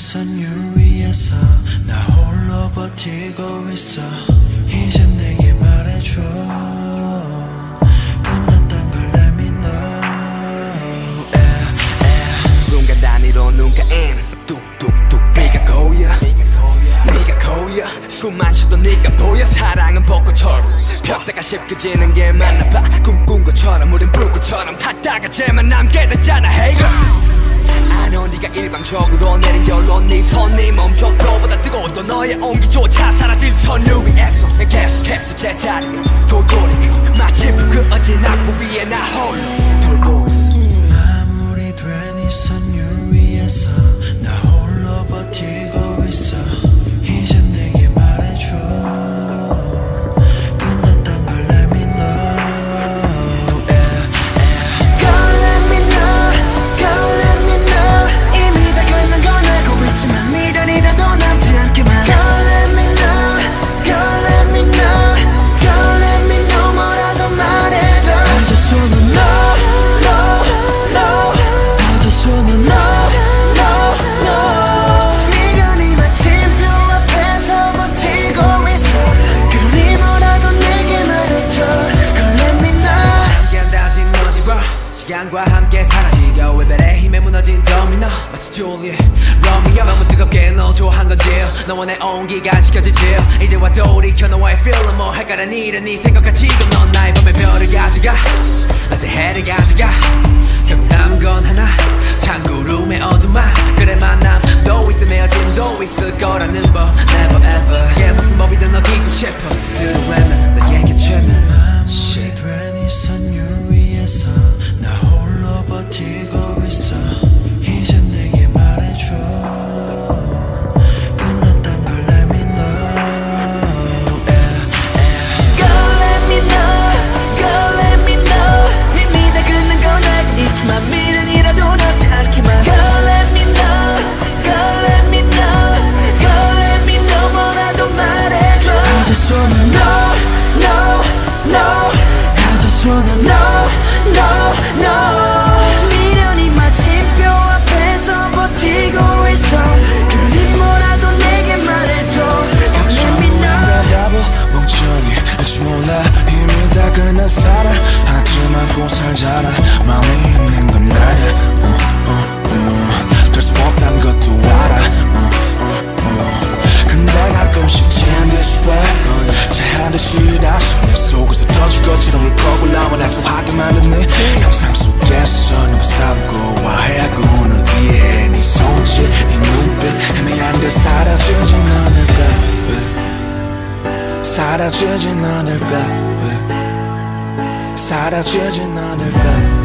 된이 선유 위에서. 나 홀로 버티고 있어. 이제 내게 말해줘. 끝났단 걸 let me know yeah, yeah. 순간 단위로 눈가엔 뚝뚝뚝 비가 고여. 네가 고여. 숨만 쉬도 네가 보여. 사랑은 벚꽃처럼. 폈다가 쉽게 지는 게 맞나 봐. 꿈꾼 것처럼 우린 불꽃처럼. 탔다가 제만 남게 됐잖아. Hey girl. 아know 네가 일방적으로 결론 네 손이 멈춰도보다 뜨거웠던 너의 온기조차 사라질 선유 위에서 난 계속해서 제자리로 도미노 마치 줄리엣 로미오 너무 뜨겁게 너 좋아한 건지 너와 내 온기가 지켜지지 이제와 돌이켜 너와의 feel은 뭐 할까란 일은 네 생각과 지금 넌 나의 밤의 별을 가져가. 낮에 해를 가져가. 결국 남은 건 하나. 창구룸의 어둠만 그래 마음이 있는 건 나냐 어, 어, 어. 될수 없단 것도 알아 어, 어, 어. 근데 가끔씩 제한듯이 왜 제한듯이 다시 내 속에서 터질 것처럼 울컥 올라와 날 좋아하게 네 상상 속에서 너무 싸우고 와해하고 널 위해 네 손짓 네 눈빛 애매한 듯 사라지진 않을까 왜 사라지진 않을까 왜 사라지진 않을까